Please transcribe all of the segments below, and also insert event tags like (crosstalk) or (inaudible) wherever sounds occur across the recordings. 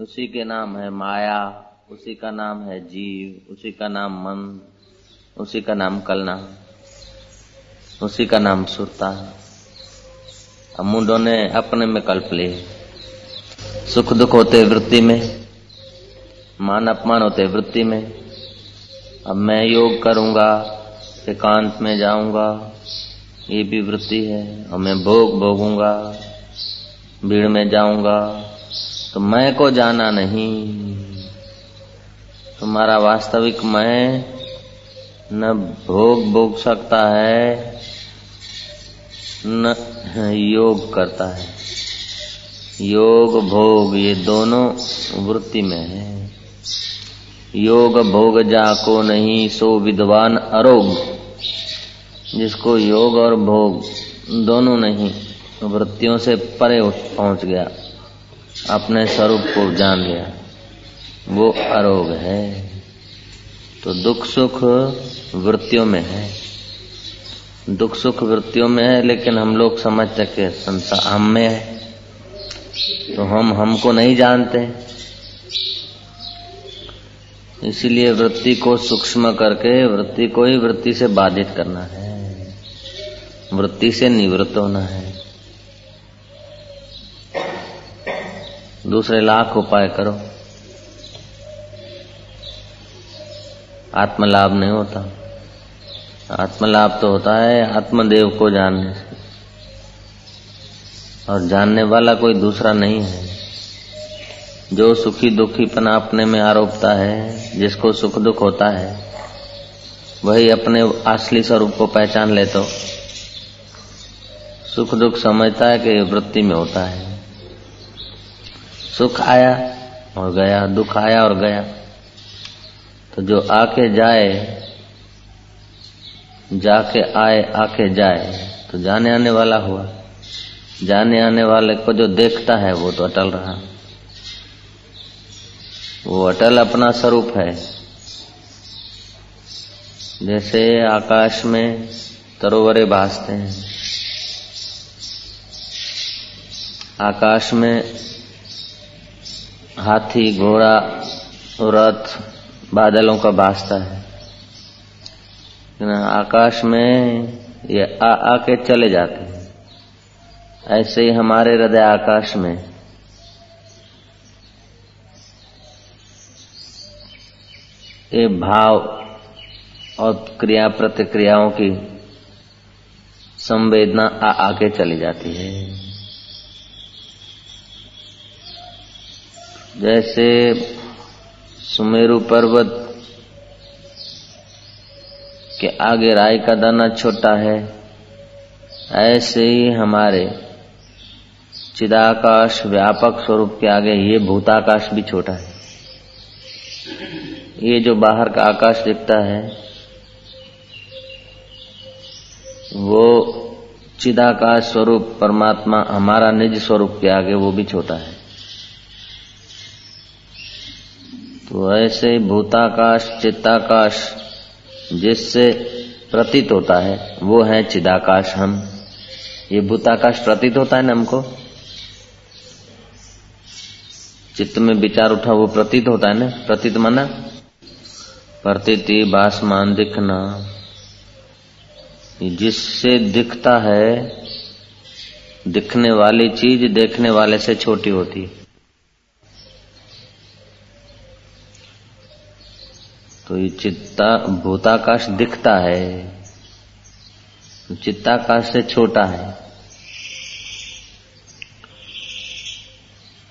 उसी के नाम है माया, उसी का नाम है जीव, उसी का नाम मन, उसी का नाम कलना, उसी का नाम सुरता। मुंडों ने अपने में कल्प लिए। सुख दुख होते वृत्ति में, मान अपमान होते वृत्ति में। अब मैं योग करूँगा, एकांत में जाऊँगा, ये भी वृत्ति है। और मैं भोग भोगूँगा, भीड़ में जाऊँगा तो मैं को जाना नहीं। तुम्हारा वास्तविक मैं न भोग भोग सकता है, न योग करता है। योग, भोग, ये दोनों वृत्ति में है। योग, भोग जाको नहीं, सो विद्वान अरोग, जिसको योग और भोग दोनों नहीं, वृत्तियों से परे पहुँच गया। अपने स्वरूप को जान लिया। वो अरोग है। तो दुख सुख वृत्तियों में है। दुख सुख वृत्तियों में है, लेकिन हम लोग समझते कि संसार हम में है। तो हम हमको नहीं जानते। इसीलिए वृत्ति को सूक्ष्म करके वृत्ति को ही वृत्ति से बाधित करना है। वृत्ति से निवृत्त होना है। दूसरे लाख उपाय करो। आत्मलाभ नहीं होता। आत्मलाभ तो होता है, आत्मदेव को जानने से। और जानने वाला कोई दूसरा नहीं है। जो सुखी दुखीपना अपने में आरोपता है, जिसको सुख दुख होता है, वही अपने असली स्वरूप को पहचान ले तो सुख दुख समझता है कि वृत्ति में होता है। सुख आया और गया, दुख आया और गया। तो जो आके जाए, जाके आए, आके जाए तो जाने आने वाला हुआ। जाने आने वाले को जो देखता है, वो तो अटल रहा। वो अटल अपना स्वरूप है। जैसे आकाश में तरोवरे भासते हैं। आकाश में हाथी, घोड़ा रथ बादलों का भासता है। आकाश में ये आ, आके चले जाते हैं। ऐसे ही हमारे हृदय आकाश में। ये भाव और क्रिया प्रतिक्रियाओं की संवेदना आ, आके चली जाती है। जैसे सुमेरु पर्वत के आगे राय का दाना छोटा है, ऐसे ही हमारे चिदाकाश व्यापक स्वरूप के आगे ये भूताकाश भी छोटा है। ये जो बाहर का आकाश दिखता है, वो चिदाकाश स्वरूप परमात्मा हमारा निज स्वरूप के आगे वो भी छोटा है। ऐसे भूताकाश, चित्ताकाश जिससे प्रतीत होता है, वो है चिदाकाश हम। ये भूताकाश प्रतीत होता है ना हमको? चित्त में विचार उठा, वो प्रतीत होता है ना? प्रतीत माना? प्रतीति बासमान दिखना। जिससे दिखता है, दिखने वाली चीज़ देखने वाले से छोटी होती है। तो ये चित्ता, भूताकाश दिखता है। चित्ताकाश से छोटा है।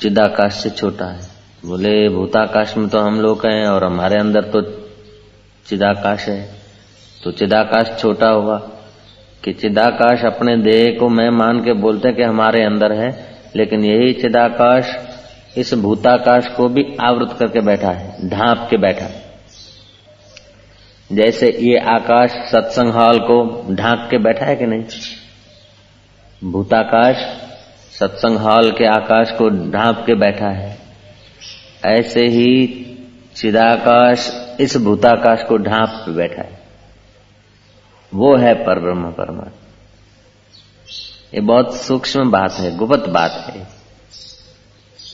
चिदाकाश से छोटा है। बोले, भूताकाश में तो हम लोग हैं और हमारे अंदर तो चिदाकाश है। तो चिदाकाश छोटा होगा कि चिदाकाश अपने देह को मैं मान के बोलते कि हमारे अंदर है, लेकिन यही चिदाकाश इस भूताकाश को भी आवृत करके बैठा है, ढांप के बैठा है। जैसे ये आकाश सत्संग हॉल को ढांक के बैठा है कि नहीं? भूताकाश सत्संग हॉल के आकाश को ढांप के बैठा है। ऐसे ही चिदाकाश इस भूताकाश को ढांप पे बैठा है। वो है पर ब्रह्म परमात्मा। ये बहुत सूक्ष्म बात है, गुप्त बात है।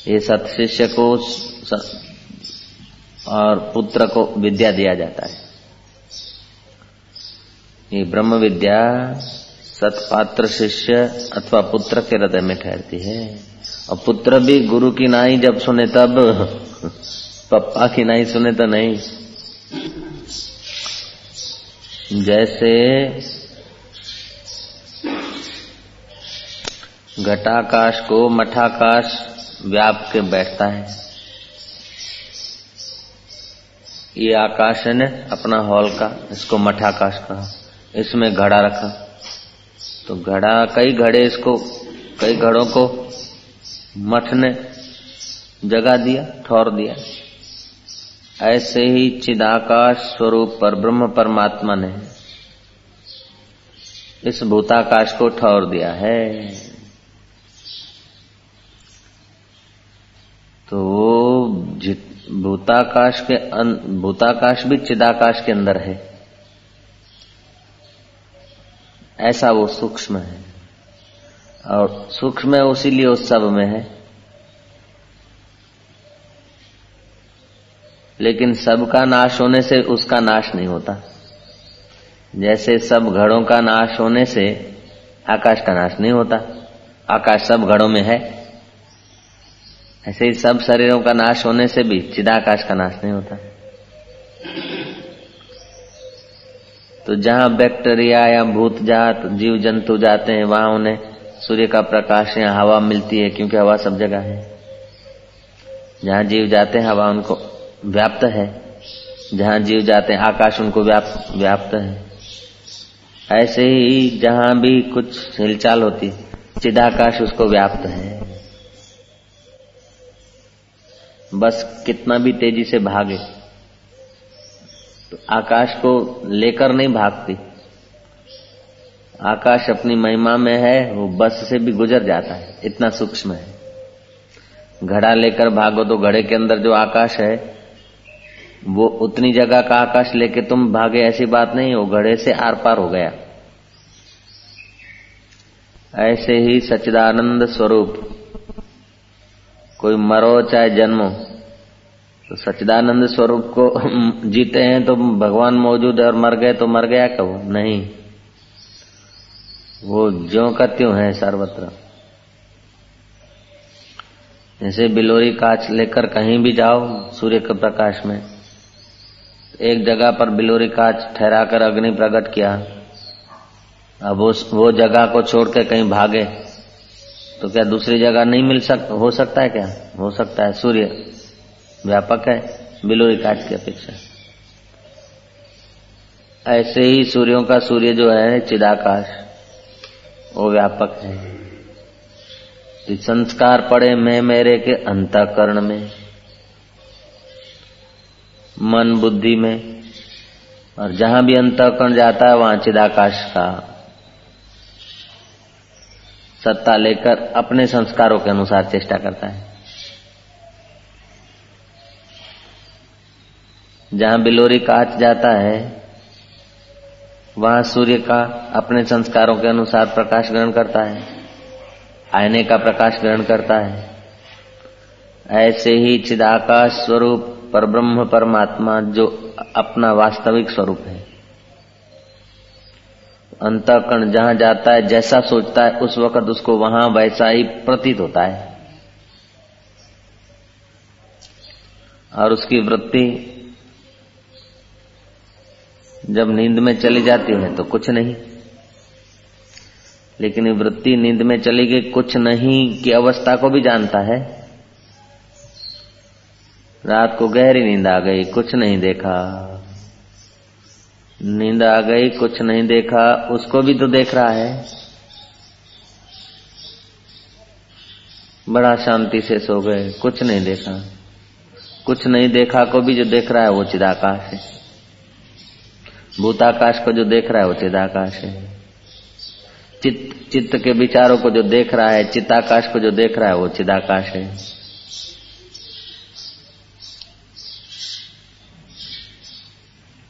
ये सत शिष्य को और पुत्र को विद्या दिया जाता है। ये ब्रह्म विद्या सत्पात्र शिष्य अथवा पुत्र के हृदय में ठहरती है और पुत्र भी गुरु की नाई जब सुने तब पप्पा की नाई सुने तो नहीं जैसे घटाकाश को मठाकाश व्याप के बैठता है ये आकाश है न अपना हॉल का इसको मठाकाश कहा इसमें घड़ा रखा। तो घड़ा, कई घड़े इसको, कई घड़ों को मठ ने जगा दिया, ठौर दिया। ऐसे ही चिदाकाश स्वरूप पर, ब्रह्म परमात्मा ने इस भूताकाश को ठौर दिया है। तो वो भूताकाश के भूताकाश भी चिदाकाश के अंदर है। ऐसा वो सूक्ष्म है। और सूक्ष्म है, उसीलिए उस सब में है। लेकिन सबका नाश होने से उसका नाश नहीं होता। जैसे सब घड़ों का नाश होने से आकाश का नाश नहीं होता। आकाश सब घड़ों में है। ऐसे ही सब शरीरों का नाश होने से भी चिदाकाश का नाश नहीं होता। तो जहाँ बैक्टीरिया या भूत जात, जीव जंतु जाते हैं, वहाँ उन्हें सूर्य का प्रकाश या हवा मिलती है, क्योंकि हवा सब जगह है। जहाँ जीव जाते हैं, हवा उनको व्याप्त है। जहाँ जीव जाते हैं, आकाश उनको व्याप्त व्याप्त है। ऐसे ही जहाँ भी कुछ हिलचाल होती, चिदाकाश उसको व्याप्त है। बस कितना भी तेज़ी से भागे तो आकाश को लेकर नहीं भागती। आकाश अपनी महिमा में है, वो बस से भी गुजर जाता है, इतना सूक्ष्म है। घड़ा लेकर भागो तो घड़े के अंदर जो आकाश है, वो उतनी जगह का आकाश लेके तुम भागे ऐसी बात नहीं, वो घड़े से आर पार हो गया। ऐसे ही सच्चिदानंद स्वरूप, कोई मरो चाहे जन्मो तो सच्चिदानंद स्वरूप को (laughs) जीते हैं तो भगवान मौजूद है और मर गए तो मर गया कहो नहीं। वो ज्यो का त्यों है सर्वत्र। जैसे बिलोरी कांच लेकर कहीं भी जाओ, सूर्य के प्रकाश में, एक जगह पर बिलोरी कांच ठहराकर अग्नि प्रकट किया। अब उस, वो जगह को छोड़ के कहीं भागे तो क्या दूसरी जगह नहीं मिल सक, हो सकता है क्या? हो सकता है, सूर्य। व्यापक है बिलोरी काट की अपेक्षा। ऐसे ही सूर्यों का सूर्य जो है, चिदाकाश, वो व्यापक है। संस्कार पड़े मैं मेरे के अंतकरण में, मन बुद्धि में, और जहाँ भी अंतकरण जाता है, वहाँ चिदाकाश का सत्ता लेकर अपने संस्कारों के अनुसार चेष्टा करता है। जहाँ बिलोरी काट जाता है, वहाँ सूर्य का अपने संस्कारों के अनुसार प्रकाश ग्रहण करता है आयने का प्रकाश ग्रहण करता है। ऐसे ही चिदाकाश स्वरूप पर ब्रह्म परमात्मा जो अपना वास्तविक स्वरूप है। अंतकण जहाँ जाता है, जैसा सोचता है, उस वक्त उसको वहाँ वैसा ही प्रतीत होता है। और उसकी वृत्ति जब नींद में चली जाती है तो कुछ नहीं। लेकिन वृत्ति नींद में चली गई, कुछ नहीं की अवस्था को भी जानता है। रात को गहरी नींद आ गई, कुछ नहीं देखा। नींद आ गई, कुछ नहीं देखा, उसको भी तो देख रहा है। बड़ा शांति से सो गए, कुछ नहीं देखा। कुछ नहीं देखा को भी जो देख रहा है, वो चिदाकाश है। भूताकाश को जो देख रहा है वो चिदाकाश है। चित्त चित्त के विचारों को जो देख रहा है चित्ताकाश को जो देख रहा है वो चिदाकाश है।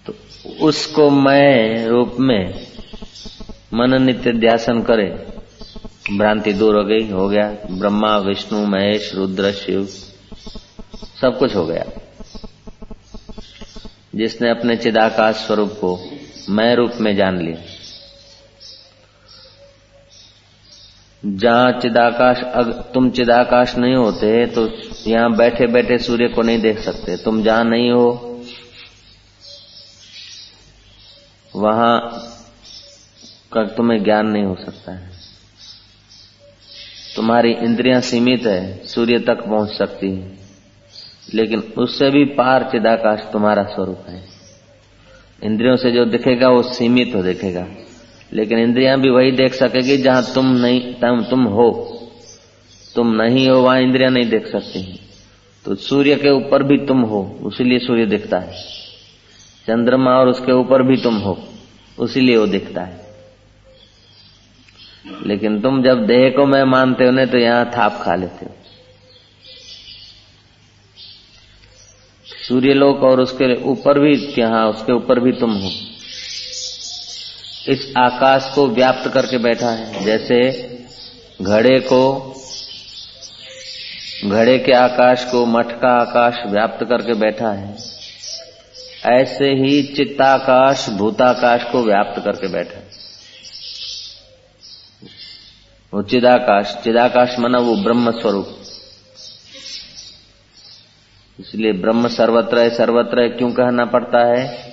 तो उसको मैं रूप में मन नित्य ध्यासन करे, भ्रांति दूर हो गई, हो गया। ब्रह्मा, विष्णु, महेश, रुद्र, शिव, सब कुछ हो गया। जिसने अपने चिदाकाश स्वरूप को मैं रूप में जान लिया। जहाँ चिदाकाश अग, तुम चिदाकाश नहीं होते तो यहाँ बैठे बैठे सूर्य को नहीं देख सकते। तुम जहाँ नहीं हो वहाँ का तुम्हें ज्ञान नहीं हो सकता है। तुम्हारी इंद्रियाँ सीमित है सूर्य तक पहुँच सकती है। लेकिन उससे भी पार चिदाकाश तुम्हारा स्वरूप है। इंद्रियों से जो दिखेगा, वो सीमित हो दिखेगा। लेकिन इंद्रियाँ भी वही देख सकेगी जहाँ तुम नहीं, तुम तुम हो। तुम नहीं हो, वहाँ इंद्रियाँ नहीं देख सकती तो सूर्य के ऊपर भी तुम हो, उसीलिए सूर्य दिखता है। चंद्रमा और उसके ऊपर भी तुम हो, उसीलिए वो दिखता है। लेकिन तुम जब देह को मैं मानते हो ना तो यहाँ थाप खा लेते हो। सूर्यलोक और उसके ऊपर भी, यहाँ उसके ऊपर भी तुम हो। इस आकाश को व्याप्त करके बैठा है। जैसे घड़े को, घड़े के आकाश को मठ का आकाश व्याप्त करके बैठा है। ऐसे ही चित्ताकाश, भूताकाश को व्याप्त करके बैठा है। वो चिदाकाश चिदाकाश मना वो ब्रह्म स्वरूप। इसलिए ब्रह्म सर्वत्र है सर्वत्र है, क्यों कहना पड़ता है?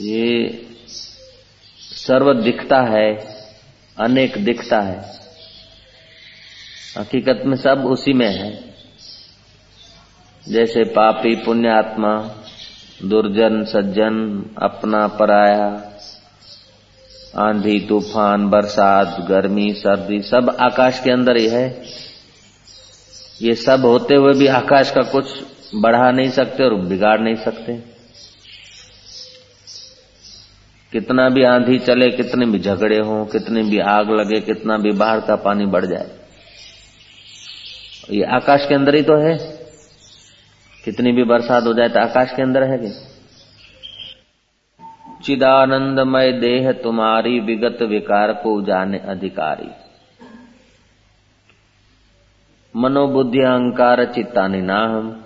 ये सर्व दिखता है, अनेक दिखता है। हकीकत में सब उसी में है। जैसे पापी, पुण्यात्मा, दुर्जन, सज्जन, अपना पराया, आंधी, तूफ़ान, बरसात, गर्मी, सर्दी, सब आकाश के अंदर ही है। ये सब होते हुए भी आकाश का कुछ बढ़ा नहीं सकते और बिगाड़ नहीं सकते। कितना भी आंधी चले, कितने भी झगड़े हों, कितने भी आग लगे, कितना भी बाहर का पानी बढ़ जाए। ये आकाश के अंदर ही तो है। कितनी भी बरसात हो जाए तो आकाश के अंदर है कि चिदानंदमय देह तुम्हारी विगत विकार को जाने अधिकारी। मनोबुद्धि अहंकार चित्तानि ना हम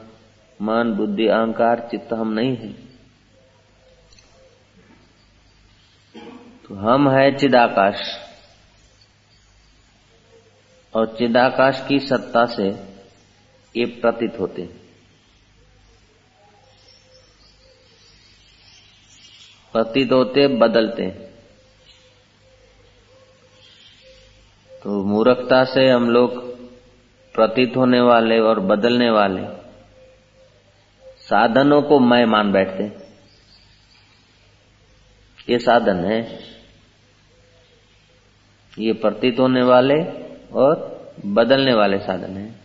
मन, बुद्धि, अहंकार चित्त हम नहीं है। तो हम है चिदाकाश। और चिदाकाश की सत्ता से ये प्रतीत होते हैं। प्रतीत होते, बदलते हैं। तो मूर्खता से हम लोग प्रतीत होने वाले और बदलने वाले साधनों को मैं मान बैठते ये साधन है। ये प्रतीत होने वाले और बदलने वाले साधन हैं।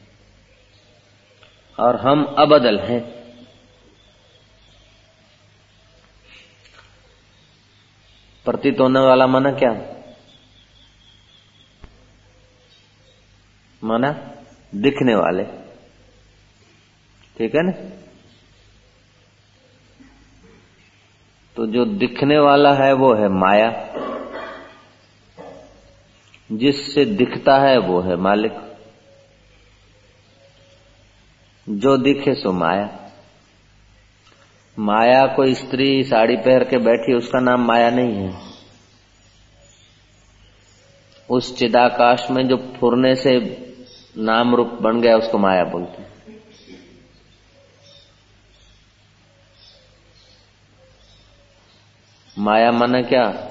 और हम अबदल हैं। प्रतीत होने वाला माना क्या? माना दिखने वाले। ठीक है ना? तो जो दिखने वाला है वो है माया। जिससे दिखता है वो है मालिक। जो दिखे सो माया। माया कोई स्त्री साड़ी पहन के बैठी, उसका नाम माया नहीं है। उस चिदाकाश में जो फुरने से नाम रूप बन गया, उसको माया बोलते हैं। माया माना क्या?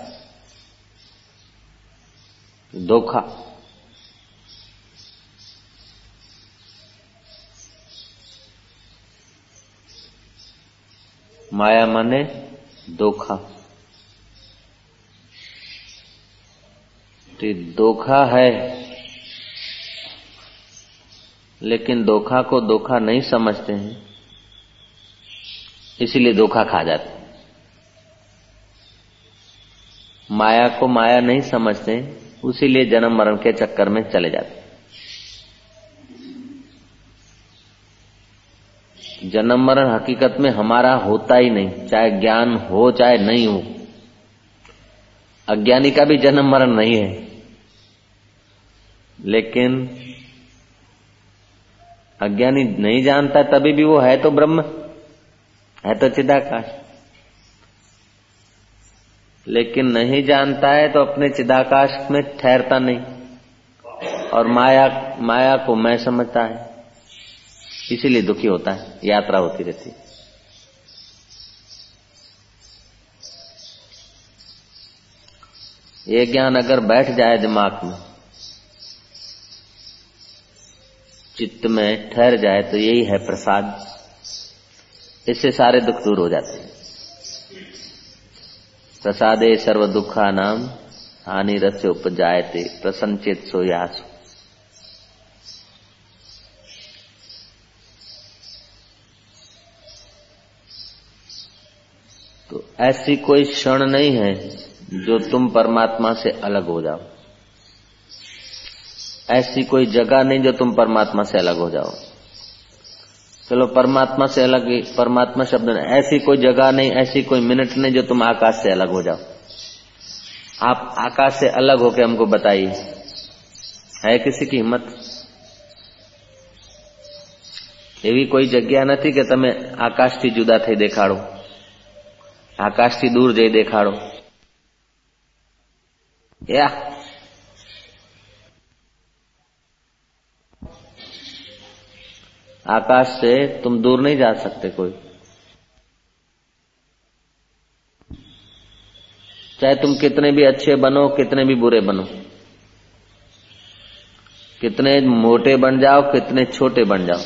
धोखा। माया माने धोखा। तो धोखा है। लेकिन धोखा को धोखा नहीं समझते हैं, इसीलिए धोखा खा जाते माया को माया नहीं समझते, उसीलिए जन्म मरण के चक्कर में चले जाते जन्म मरण हकीकत में हमारा होता ही नहीं, चाहे ज्ञान हो, चाहे नहीं हो। अज्ञानी का भी जन्म मरण नहीं है। लेकिन अज्ञानी नहीं जानता तभी भी वो है तो ब्रह्म, है तो चिदाकाश। लेकिन नहीं जानता है तो अपने चिदाकाश में ठहरता नहीं। और माया माया को मैं समझता है। इसीलिए दुखी होता है, यात्रा होती रहती है। ये ज्ञान अगर बैठ जाए दिमाग में चित्त में ठहर जाए तो यही है प्रसाद। इससे सारे दुख दूर हो जाते हैं। प्रसादे सर्व दुखा नाम हानि रस्य उपजायते, प्रसन्नचित सोयासु तो ऐसी कोई क्षण नहीं है जो तुम परमात्मा से अलग हो जाओ। ऐसी कोई जगह नहीं जो तुम परमात्मा से अलग हो जाओ चलो परमात्मा से अलग परमात्मा शब्द नहीं ऐसी कोई जगह नहीं ऐसी कोई मिनट नहीं जो तुम आकाश से अलग हो जाओ आप आकाश से अलग होकर हमको बताइए है किसी की हिम्मत એવી કોઈ જગ્યા નથી કે તમે આકાશથી જુદા થઈ દેખાડો આકાશથી દૂર જઈ દેખાડો या आकाश से तुम दूर नहीं जा सकते कोई। चाहे तुम कितने भी अच्छे बनो, कितने भी बुरे बनो। कितने मोटे बन जाओ, कितने छोटे बन जाओ।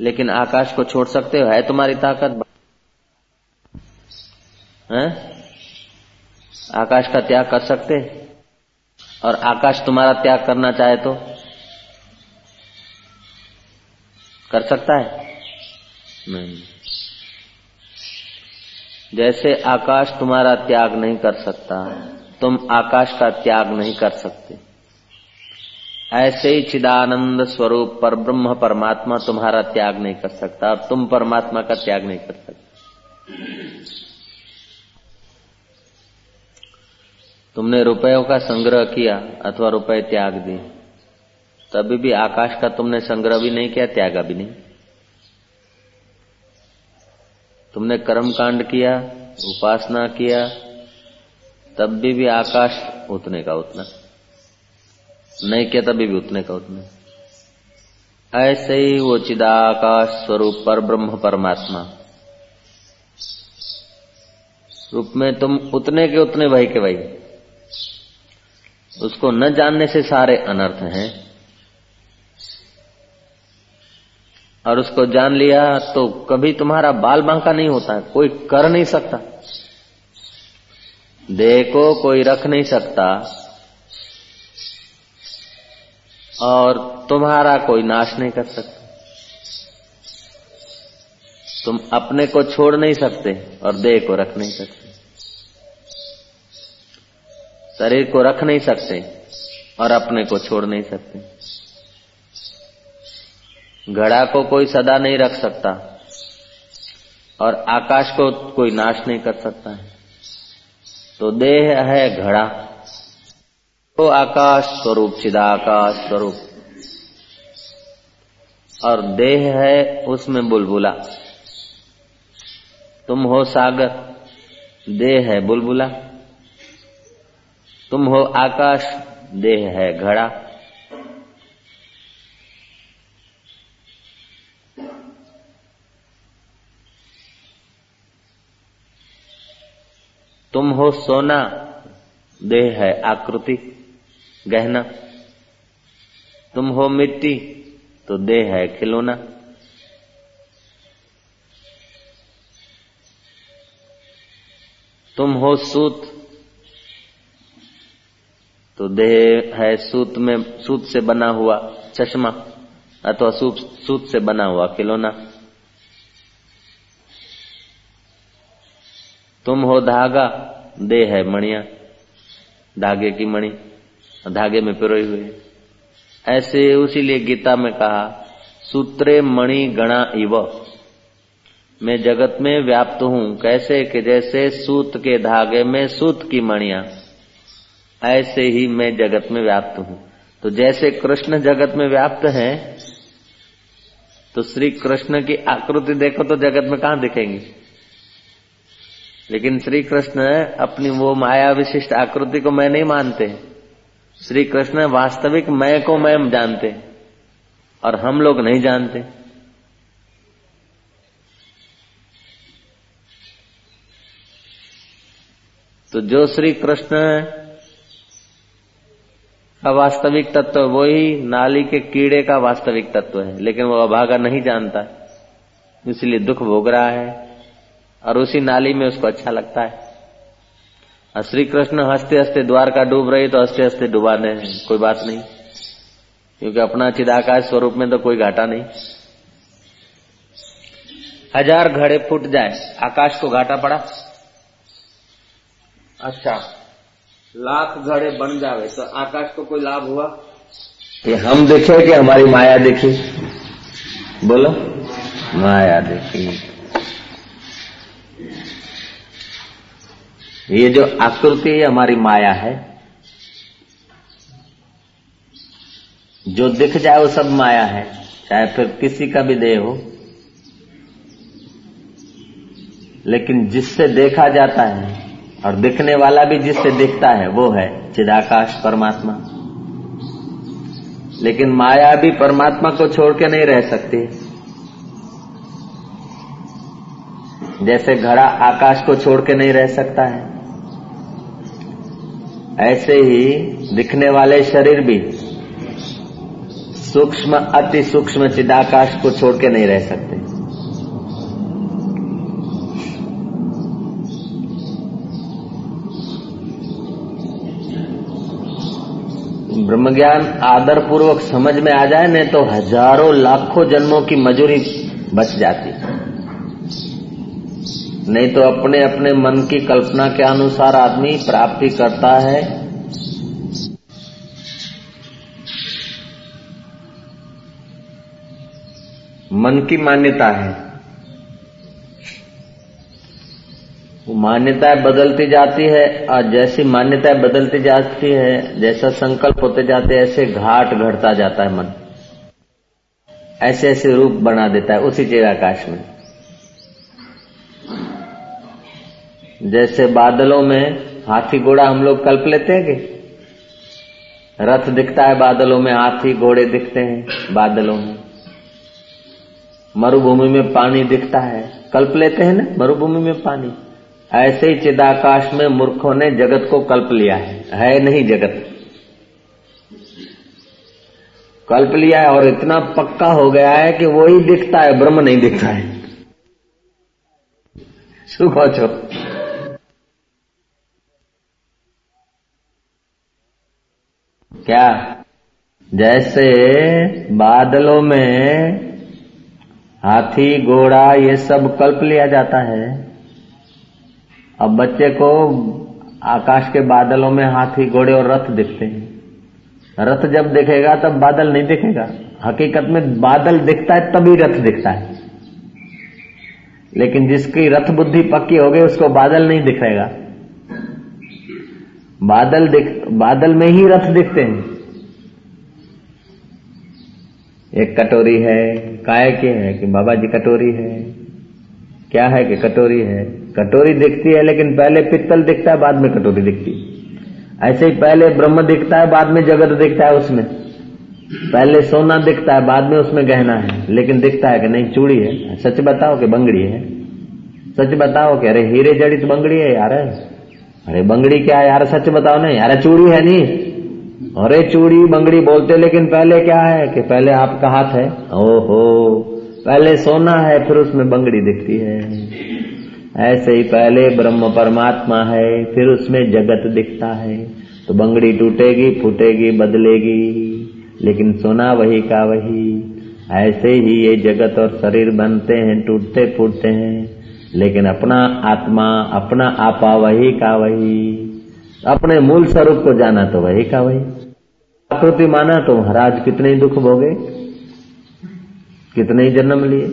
लेकिन आकाश को छोड़ सकते हो? है तुम्हारी ताकत? है? आकाश का त्याग कर सकते? और आकाश तुम्हारा त्याग करना चाहे तो? कर सकता है? नहीं। जैसे आकाश तुम्हारा त्याग नहीं कर सकता, तुम आकाश का त्याग नहीं कर सकते। ऐसे ही चिदानंद स्वरूप पर ब्रह्म परमात्मा तुम्हारा त्याग नहीं कर सकता, और तुम परमात्मा का त्याग नहीं कर सकते। तुमने रुपयों का संग्रह किया अथवा रुपए त्याग दिए। तभी भी आकाश का तुमने संग्रह भी नहीं किया त्यागा भी नहीं। तुमने कर्म कांड किया उपासना किया तब भी, भी आकाश उतने का उतना। नहीं किया तभी भी उतने का उतना। ऐसे ही वो चिदाकाश स्वरूप पर ब्रह्म परमात्मा। रूप में तुम उतने के उतने वही के भाई उसको न जानने से सारे अनर्थ हैं। और उसको जान लिया तो कभी तुम्हारा बाल बांका नहीं होता, कोई कर नहीं सकता। देह को कोई रख नहीं सकता और तुम्हारा कोई नाश नहीं कर सकता। तुम अपने को छोड़ नहीं सकते और देह को रख नहीं सकते। शरीर को रख नहीं सकते और अपने को छोड़ नहीं सकते। घड़ा को कोई सदा नहीं रख सकता और आकाश को कोई नाश नहीं कर सकता है। तो देह है घड़ा। तो आकाश स्वरूप, चिदाकाश स्वरूप। और देह है उसमें बुलबुला। तुम हो सागर, देह है बुलबुला। तुम हो आकाश, देह है घड़ा। हो सोना, देह है आकृति, गहना। तुम हो मिट्टी तो देह है खिलौना। तुम हो सूत तो देह है सूत में, सूत से बना हुआ चश्मा, अथवा सूत से बना हुआ खिलौना। तुम हो धागा देह है मणिया। धागे की मणि। धागे में पिरोई हुई। ऐसे उसीलिए गीता में कहा, सूत्रे मणि गणा इव। मैं जगत में व्याप्त हूँ। कैसे कि जैसे सूत के धागे में सूत की मणिया। ऐसे ही मैं जगत में व्याप्त हूँ। तो जैसे कृष्ण जगत में व्याप्त है तो श्री कृष्ण की आकृति देखो तो जगत में कहाँ दिखेंगी? लेकिन श्री कृष्ण अपनी वो माया विशिष्ट आकृति को मैं नहीं मानते। श्री कृष्ण वास्तविक मैं को मैं जानते, और हम लोग नहीं जानते। तो जो श्री कृष्ण का वास्तविक तत्व, वही नाली के कीड़े का वास्तविक तत्व है, लेकिन वो अभागा नहीं जानता, इसलिए दुख भोग रहा है। और उसी नाली में उसको अच्छा लगता है। और श्री कृष्ण हँसते हँसते द्वार का डूब रही तो हँसते हँसते डुबाने कोई बात नहीं। क्योंकि अपना चिदाकाश स्वरूप में तो कोई घाटा नहीं। हज़ार घड़े फूट जाए, आकाश को घाटा पड़ा। अच्छा लाख घड़े बन जावे तो आकाश को कोई लाभ हुआ? ये हम देखे कि हमारी माया देखी? बोलो। माया देखी। ये जो आकृति हमारी माया है, जो दिख जाए वो सब माया है, चाहे फिर किसी का भी देह हो। लेकिन जिससे देखा जाता है और दिखने वाला भी जिससे दिखता है, वो है चिदाकाश परमात्मा। लेकिन माया भी परमात्मा को छोड़ के नहीं रह सकती। जैसे घड़ा आकाश को छोड़ के नहीं रह सकता है। ऐसे ही दिखने वाले शरीर भी सूक्ष्म, अति सूक्ष्म चिदाकाश को छोड़ के नहीं रह सकते। ब्रह्म ज्ञान आदर पूर्वक समझ में आ जाए, नहीं तो हज़ारों, लाखों जन्मों की मजूरी बच जाती। नहीं तो अपने अपने मन की कल्पना के अनुसार आदमी प्राप्ति करता है। मन की मान्यता है। वो मान्यताएँ बदलती जाती है और जैसी मान्यताएँ बदलती जाती है, जैसा संकल्प होते जाते ऐसे घाट घटता जाता है मन। ऐसे ऐसे रूप बना देता है, उसी आकाश में। जैसे बादलों में हाथी घोड़ा हम लोग कल्प लेते हैं कि? रथ दिखता है बादलों में, हाथी घोड़े दिखते हैं बादलों में। मरुभूमि में पानी दिखता है, कल्प लेते हैं ना, मरुभूमि में पानी। ऐसे ही चिदाकाश में मूर्खों ने जगत को कल्प लिया है है नहीं जगत? कल्प लिया है और इतना पक्का हो गया है कि वो ही दिखता है, ब्रह्म नहीं दिखता है। सुख छो क्या? जैसे बादलों में हाथी, घोड़ा, ये सब कल्प लिया जाता है। अब बच्चे को आकाश के बादलों में हाथी, घोड़े और रथ दिखते हैं। रथ जब दिखेगा, तब बादल नहीं दिखेगा। हकीकत में बादल दिखता है, तभी रथ दिखता है। लेकिन जिसकी रथ बुद्धि पक्की हो गई उसको बादल नहीं दिखेगा। बादल दिख, बादल में ही रथ दिखते हैं। एक कटोरी है, काय के है कि बाबा जी कटोरी है। क्या है कि कटोरी है? कटोरी दिखती है, लेकिन पहले पित्तल दिखता है, बाद में कटोरी दिखती। है ऐसे ही पहले ब्रह्म दिखता है, बाद में जगत दिखता है उसमें। पहले सोना दिखता है, बाद में उसमें गहना है। लेकिन दिखता है कि नहीं, चूड़ी है। सच बताओ कि बंगड़ी है? सच बताओ कि अरे हीरे जड़ित बंगड़ी है, यार। अरे बंगड़ी क्या यार सच बताओ ना यार चूड़ी है नहीं। अरे चूड़ी, बंगड़ी बोलते, लेकिन पहले क्या है कि पहले आपका हाथ है। ओहो, पहले सोना है, फिर उसमें बंगड़ी दिखती है। ऐसे ही पहले ब्रह्म परमात्मा है, फिर उसमें जगत दिखता है। तो बंगड़ी टूटेगी, फूटेगी, बदलेगी, लेकिन सोना वही का वही। ऐसे ही ये जगत और शरीर बनते हैं टूटते फूटते हैं। लेकिन अपना आत्मा, अपना आपा वही का वही। अपने मूल स्वरूप को जाना तो वही का वही। आकृति माना तो महाराज कितने दुख भोगे, कितने जन्म लिए।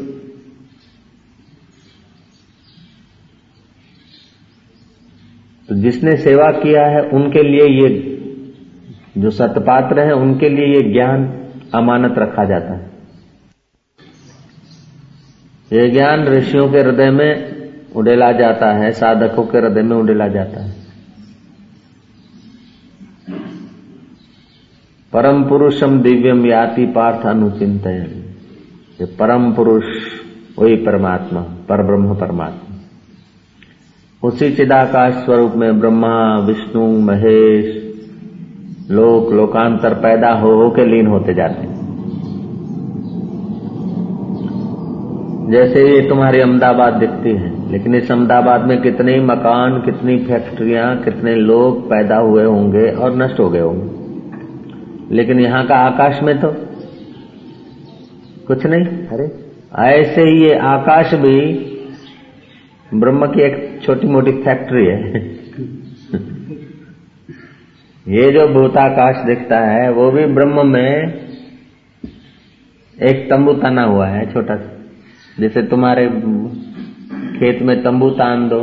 तो जिसने सेवा किया है, उनके लिए ये जो सतपात्र है, उनके लिए ये ज्ञान अमानत रखा जाता है। ये ज्ञान ऋषियों के हृदय में उड़ेला जाता है, साधकों के हृदय में उड़ेला जाता है। परम पुरुषम दिव्यम याति पार्थ अनुचिंत ये परम पुरुष, वही परमात्मा पर ब्रह्म परमात्मा। उसी चिदाकाश स्वरूप में ब्रह्मा, विष्णु, महेश, लोक, लोकांतर पैदा हो के लीन होते जाते हैं। जैसे ये तुम्हारी अहमदाबाद दिखती है लेकिन इस अहमदाबाद में कितने मकान कितनी फैक्ट्रियाँ कितने लोग पैदा हुए होंगे और नष्ट हो गए होंगे। लेकिन यहाँ का आकाश में तो कुछ नहीं। अरे। ऐसे ही ये आकाश भी ब्रह्म की एक छोटी मोटी फैक्ट्री है। (laughs) ये जो भूताकाश दिखता है वो भी ब्रह्म में एक तंबू तना हुआ है छोटा सा। जैसे तुम्हारे खेत में तंबू तान दो,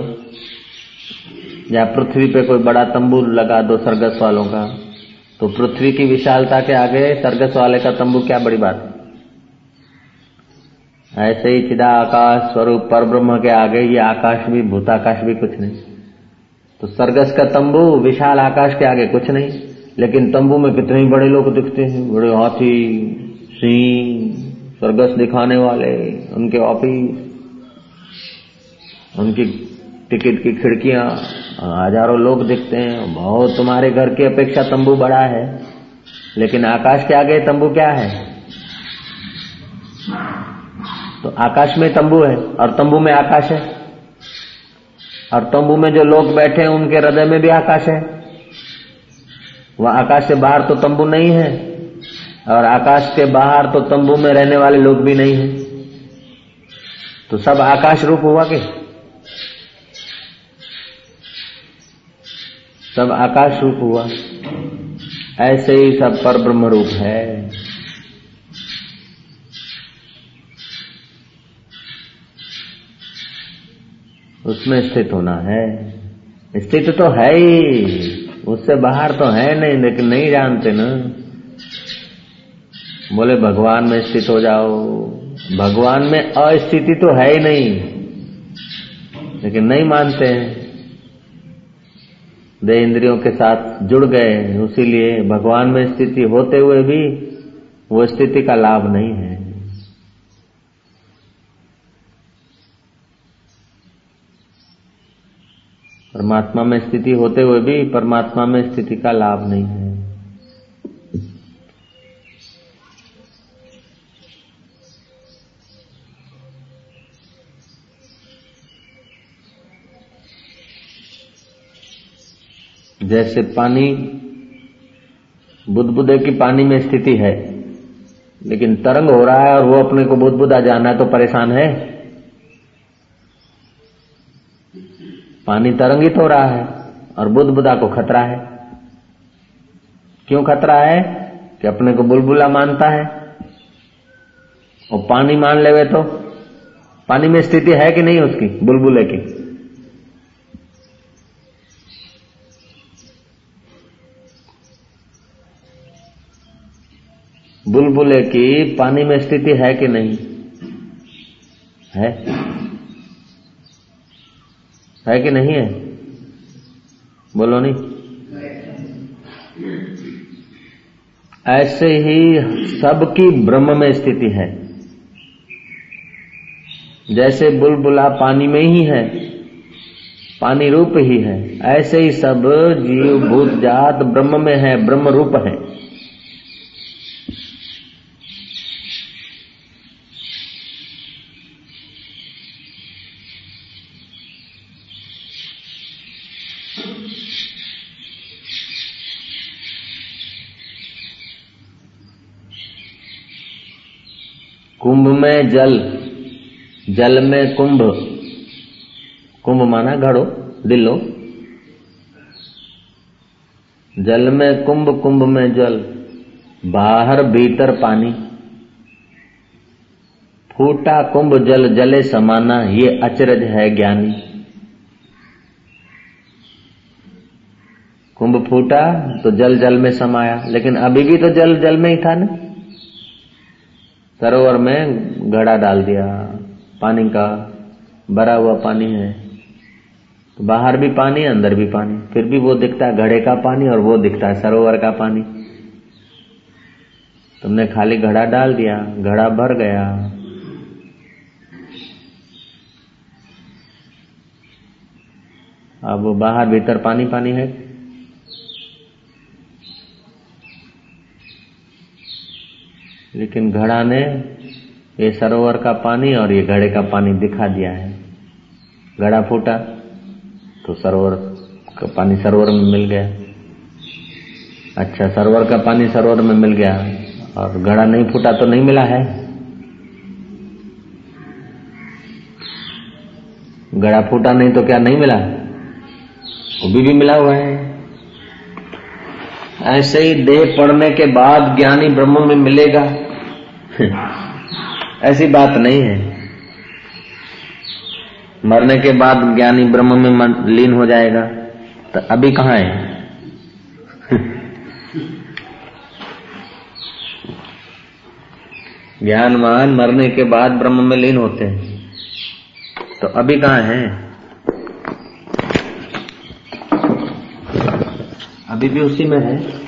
या पृथ्वी पे कोई बड़ा तंबू लगा दो सरगस वालों का तो पृथ्वी की विशालता के आगे सरगस वाले का तंबू क्या बड़ी बात? ऐसे ही चिदा आकाश स्वरूप पर ब्रह्म के आगे ये आकाश भी, भूताकाश भी कुछ नहीं। तो सरगस का तंबू विशाल आकाश के आगे कुछ नहीं, लेकिन तंबू में कितने बड़े लोग दिखते हैं, बड़े हाथी, सिंह, सरगस दिखाने वाले उनके ऑफ़िस उनकी टिकट की खिड़कियाँ, हज़ारों लोग दिखते हैं, बहुत तुम्हारे घर की अपेक्षा तंबू बड़ा है, लेकिन आकाश के आगे तंबू क्या है? तो आकाश में तंबू है, और तंबू में आकाश है, और तंबू में जो लोग बैठे हैं, उनके हृदय में भी आकाश है। वह आकाश से बाहर तो तंबू नहीं है, और आकाश के बाहर तो तंबू में रहने वाले लोग भी नहीं है। तो सब आकाश रूप हुआ के? सब आकाश रूप हुआ। ऐसे ही सब पर ब्रह्म रूप है। उसमें स्थित होना है। स्थित तो है ही। उससे बाहर तो है नहीं, लेकिन नहीं जानते ना। बोले, भगवान में स्थित हो जाओ। भगवान में अस्थिति तो है ही नहीं, लेकिन नहीं मानते हैं। दे इंद्रियों के साथ जुड़ गए, उसीलिए भगवान में स्थिति होते हुए भी वो स्थिति का लाभ नहीं है। परमात्मा में स्थिति होते हुए भी परमात्मा में स्थिति का लाभ नहीं है। जैसे पानी, बुदबुदे की पानी में स्थिति है, लेकिन तरंग हो रहा है और वो अपने को बुदबुदा जाना है तो परेशान है। पानी तरंगित हो रहा है और बुदबुदा को खतरा है। क्यों खतरा है? कि अपने को बुलबुला मानता है। और पानी मान लेवे तो? पानी में स्थिति है कि नहीं उसकी, बुलबुले की? बुलबुले की पानी में स्थिति है कि नहीं? है? है कि नहीं है? बोलो नहीं। ऐसे ही सबकी ब्रह्म में स्थिति है। जैसे बुलबुला पानी में ही है, पानी रूप ही है, ऐसे ही सब जीव भूत जात ब्रह्म में है, ब्रह्म रूप है। जल जल में कुंभ। कुंभ माना घड़ो दिलो जल में कुंभ कुंभ में जल, बाहर भीतर पानी। फूटा कुंभ जल, जले समाना, ये अचरज है ज्ञानी। कुंभ फूटा तो जल जल में समाया, लेकिन अभी भी तो जल जल में ही था ना? सरोवर में घड़ा डाल दिया। पानी का भरा हुआ पानी है। तो बाहर भी पानी, अंदर भी पानी। फिर भी वो दिखता है घड़े का पानी और वो दिखता है सरोवर का पानी। तुमने खाली घड़ा डाल दिया, घड़ा भर गया। अब बाहर भीतर पानी पानी है। लेकिन घड़ा ने ये सरोवर का पानी और ये घड़े का पानी दिखा दिया है। घड़ा फूटा तो सरोवर का पानी सरोवर में मिल गया। अच्छा सरोवर का पानी सरोवर में मिल गया और घड़ा नहीं फूटा तो नहीं मिला है। घड़ा फूटा नहीं तो क्या नहीं मिला? वो भी, भी मिला हुआ है। ऐसे ही देह पड़ने के बाद ज्ञानी ब्रह्म में मिलेगा। (laughs) ऐसी बात नहीं है। मरने के बाद ज्ञानी ब्रह्म में लीन हो जाएगा तो अभी कहाँ है? (laughs) ज्ञानवान मरने के बाद ब्रह्म में लीन होते हैं। तो अभी कहाँ है? अभी भी उसी में है।